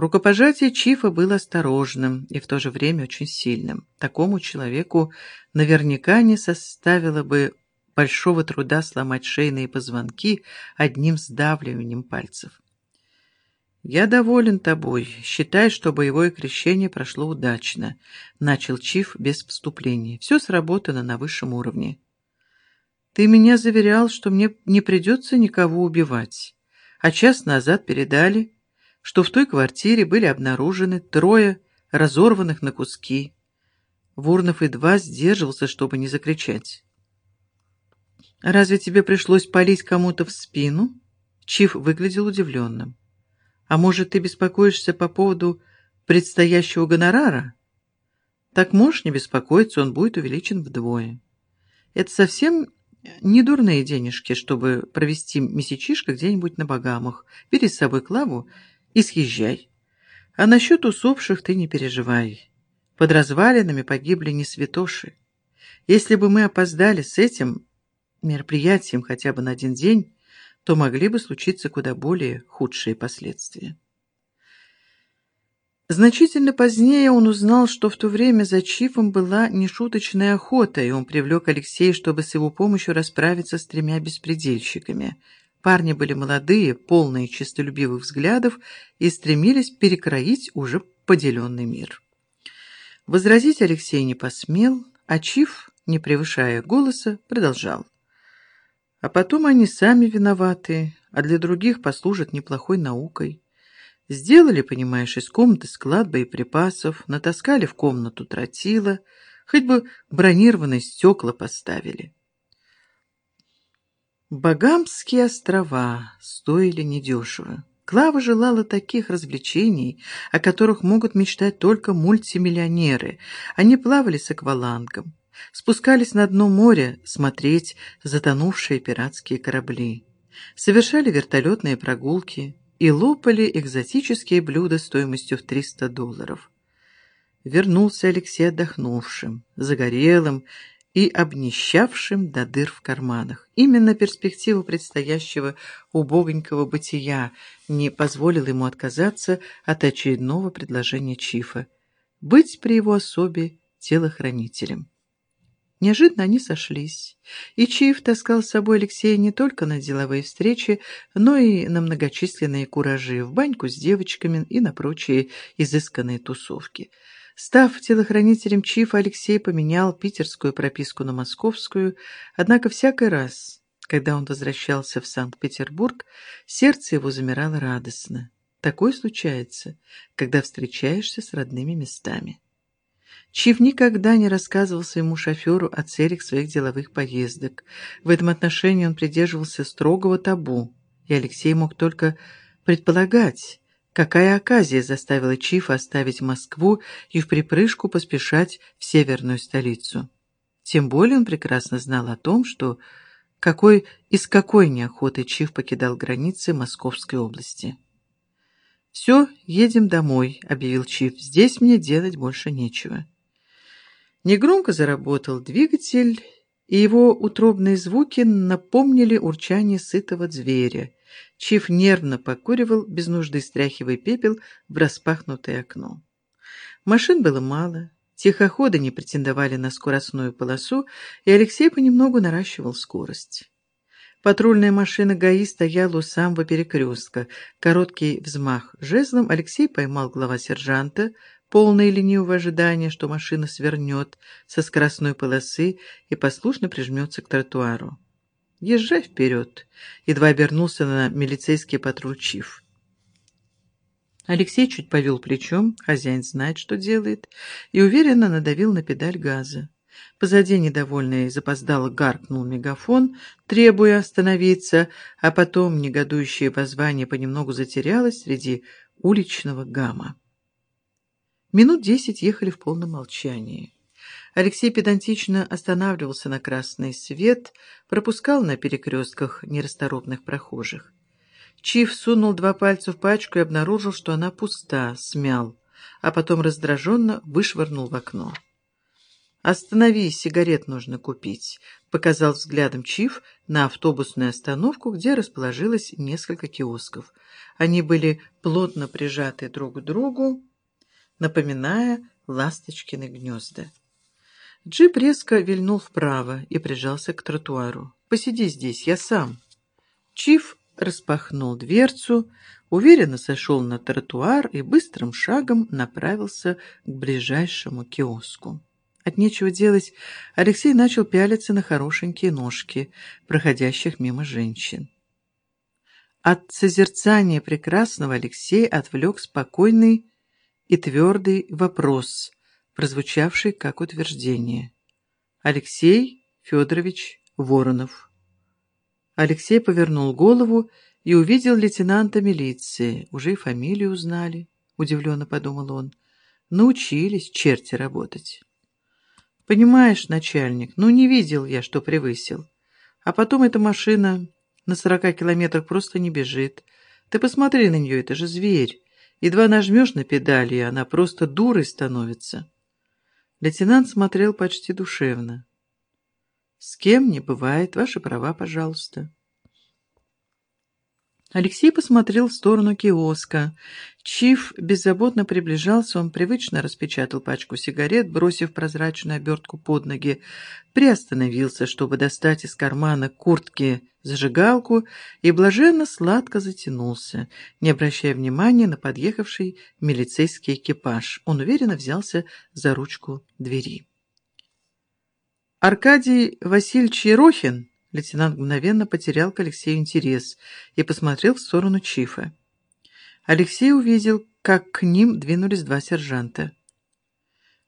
Рукопожатие Чифа было осторожным и в то же время очень сильным. Такому человеку наверняка не составило бы большого труда сломать шейные позвонки одним сдавливанием пальцев. «Я доволен тобой. Считай, что боевое крещение прошло удачно», — начал Чиф без вступления. «Все сработано на высшем уровне». «Ты меня заверял, что мне не придется никого убивать, а час назад передали, что в той квартире были обнаружены трое разорванных на куски». Вурнов едва сдерживался, чтобы не закричать. «Разве тебе пришлось палить кому-то в спину?» Чиф выглядел удивленным. А может, ты беспокоишься по поводу предстоящего гонорара? Так можешь не беспокоиться, он будет увеличен вдвое. Это совсем не дурные денежки, чтобы провести месячишко где-нибудь на Багамах. Бери с собой Клаву и съезжай. А насчет усопших ты не переживай. Под развалинами погибли не святоши. Если бы мы опоздали с этим мероприятием хотя бы на один день, то могли бы случиться куда более худшие последствия. Значительно позднее он узнал, что в то время за Чифом была нешуточная охота, и он привлек Алексея, чтобы с его помощью расправиться с тремя беспредельщиками. Парни были молодые, полные честолюбивых взглядов и стремились перекроить уже поделенный мир. Возразить Алексей не посмел, а Чиф, не превышая голоса, продолжал. А потом они сами виноваты, а для других послужат неплохой наукой. Сделали, понимаешь, из комнаты склад боеприпасов, натаскали в комнату тротила, хоть бы бронированные стекла поставили. Багамские острова стоили недешево. Клава желала таких развлечений, о которых могут мечтать только мультимиллионеры. Они плавали с аквалангом, спускались на дно моря смотреть затонувшие пиратские корабли, совершали вертолетные прогулки и лопали экзотические блюда стоимостью в 300 долларов. Вернулся Алексей отдохнувшим, загорелым и обнищавшим до дыр в карманах. Именно перспектива предстоящего убогонького бытия не позволила ему отказаться от очередного предложения Чифа — быть при его особе телохранителем. Неожиданно они сошлись, и Чиф таскал с собой Алексея не только на деловые встречи, но и на многочисленные куражи, в баньку с девочками и на прочие изысканные тусовки. Став телохранителем Чифа, Алексей поменял питерскую прописку на московскую, однако всякий раз, когда он возвращался в Санкт-Петербург, сердце его замирало радостно. Такое случается, когда встречаешься с родными местами. Чиф никогда не рассказывал своему шоферу о целях своих деловых поездок. В этом отношении он придерживался строгого табу, и Алексей мог только предполагать, какая оказия заставила Чифа оставить Москву и в припрыжку поспешать в северную столицу. Тем более он прекрасно знал о том, что какой из какой неохоты Чиф покидал границы Московской области. «Все, едем домой», — объявил Чиф. «Здесь мне делать больше нечего». Негромко заработал двигатель, и его утробные звуки напомнили урчание сытого зверя. Чиф нервно покуривал, без нужды стряхивая пепел в распахнутое окно. Машин было мало, тихоходы не претендовали на скоростную полосу, и Алексей понемногу наращивал скорость. Патрульная машина ГАИ стояла у самого перекрестка. Короткий взмах жезлом Алексей поймал глава сержанта, полное ленивого ожидания, что машина свернет со скоростной полосы и послушно прижмется к тротуару. «Езжай вперед!» — едва обернулся на милицейский патруль Чиф. Алексей чуть повел плечом, хозяин знает, что делает, и уверенно надавил на педаль газа. Позади недовольный запоздало гаркнул мегафон, требуя остановиться, а потом негодующее воззвание понемногу затерялось среди уличного гамма. Минут десять ехали в полном молчании. Алексей педантично останавливался на красный свет, пропускал на перекрестках нерасторопных прохожих. Чиф сунул два пальца в пачку и обнаружил, что она пуста, смял, а потом раздраженно вышвырнул в окно. «Остановись, сигарет нужно купить», показал взглядом Чиф на автобусную остановку, где расположилось несколько киосков. Они были плотно прижаты друг к другу, напоминая ласточкины гнезда. Джип резко вильнул вправо и прижался к тротуару. «Посиди здесь, я сам». Чиф распахнул дверцу, уверенно сошел на тротуар и быстрым шагом направился к ближайшему киоску. От нечего делать, Алексей начал пялиться на хорошенькие ножки, проходящих мимо женщин. От созерцания прекрасного Алексей отвлек спокойный и твердый вопрос, прозвучавший как утверждение. Алексей Федорович Воронов. Алексей повернул голову и увидел лейтенанта милиции. Уже и фамилию узнали, удивленно подумал он. Научились черти работать. Понимаешь, начальник, ну не видел я, что превысил. А потом эта машина на сорока километрах просто не бежит. Ты посмотри на нее, это же зверь. Едва нажмешь на педали, и она просто дурой становится. Лейтенант смотрел почти душевно. «С кем не бывает. Ваши права, пожалуйста». Алексей посмотрел в сторону киоска. Чиф беззаботно приближался, он привычно распечатал пачку сигарет, бросив прозрачную обертку под ноги, приостановился, чтобы достать из кармана куртки зажигалку и блаженно сладко затянулся, не обращая внимания на подъехавший милицейский экипаж. Он уверенно взялся за ручку двери. Аркадий Васильевич Ерохин Лейтенант мгновенно потерял к Алексею интерес и посмотрел в сторону Чифа. Алексей увидел, как к ним двинулись два сержанта.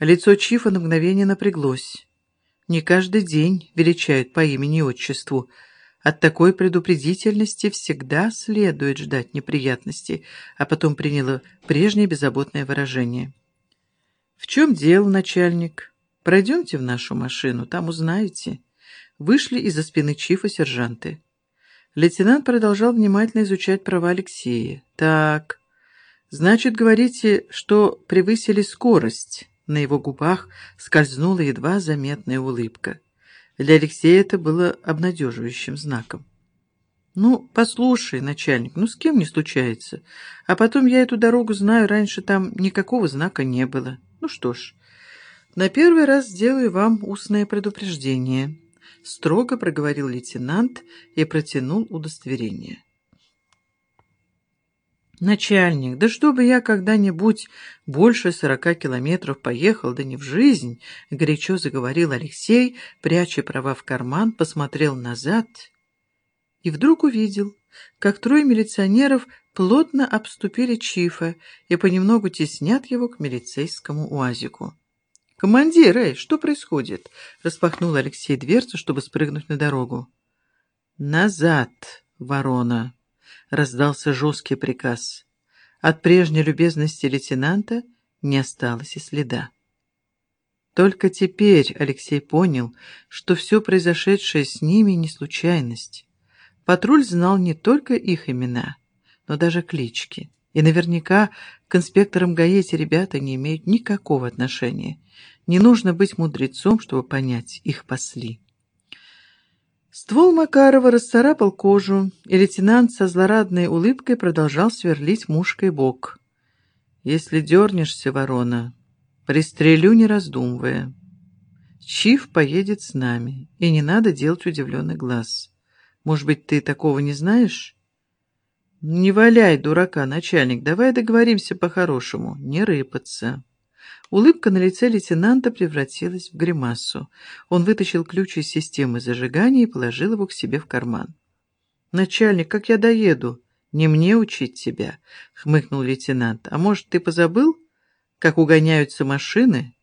Лицо Чифа на мгновение напряглось. Не каждый день величают по имени и отчеству. От такой предупредительности всегда следует ждать неприятностей, а потом приняло прежнее беззаботное выражение. «В чем дело, начальник? Пройдемте в нашу машину, там узнаете» вышли из-за спины Чифа сержанты. Лейтенант продолжал внимательно изучать права Алексея. «Так, значит, говорите, что превысили скорость?» На его губах скользнула едва заметная улыбка. Для Алексея это было обнадеживающим знаком. «Ну, послушай, начальник, ну с кем не случается? А потом я эту дорогу знаю, раньше там никакого знака не было. Ну что ж, на первый раз сделаю вам устное предупреждение» строго проговорил лейтенант и протянул удостоверение. «Начальник, да чтобы я когда-нибудь больше сорока километров поехал, да не в жизнь!» — горячо заговорил Алексей, пряча права в карман, посмотрел назад и вдруг увидел, как трое милиционеров плотно обступили Чифа и понемногу теснят его к милицейскому уазику. «Командир, эй, что происходит?» — распахнул Алексей дверцу, чтобы спрыгнуть на дорогу. «Назад, ворона!» — раздался жесткий приказ. От прежней любезности лейтенанта не осталось и следа. Только теперь Алексей понял, что все произошедшее с ними не случайность. Патруль знал не только их имена, но даже клички. И наверняка к инспекторам ГАИ эти ребята не имеют никакого отношения. Не нужно быть мудрецом, чтобы понять, их пасли. Ствол Макарова расцарапал кожу, и лейтенант со злорадной улыбкой продолжал сверлить мушкой бок. «Если дернешься, ворона, пристрелю, не раздумывая. Чиф поедет с нами, и не надо делать удивленный глаз. Может быть, ты такого не знаешь?» «Не валяй, дурака, начальник, давай договоримся по-хорошему, не рыпаться». Улыбка на лице лейтенанта превратилась в гримасу. Он вытащил ключ из системы зажигания и положил его к себе в карман. «Начальник, как я доеду?» «Не мне учить тебя», — хмыкнул лейтенант. «А может, ты позабыл, как угоняются машины?»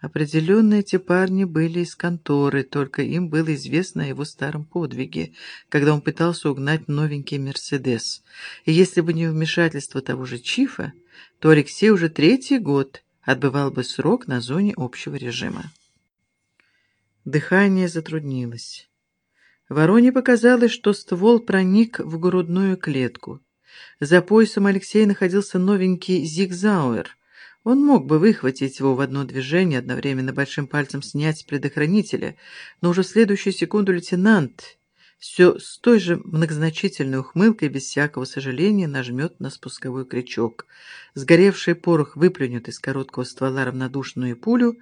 Определенно эти парни были из конторы, только им было известно о его старом подвиге, когда он пытался угнать новенький «Мерседес». И если бы не вмешательство того же Чифа, то Алексей уже третий год отбывал бы срок на зоне общего режима. Дыхание затруднилось. Вороне показалось, что ствол проник в грудную клетку. За поясом Алексея находился новенький «Зигзауэр», Он мог бы выхватить его в одно движение, одновременно большим пальцем снять с предохранителя, но уже в следующую секунду лейтенант все с той же многозначительной ухмылкой, без всякого сожаления, нажмет на спусковой крючок. Сгоревший порох выплюнет из короткого ствола равнодушную пулю,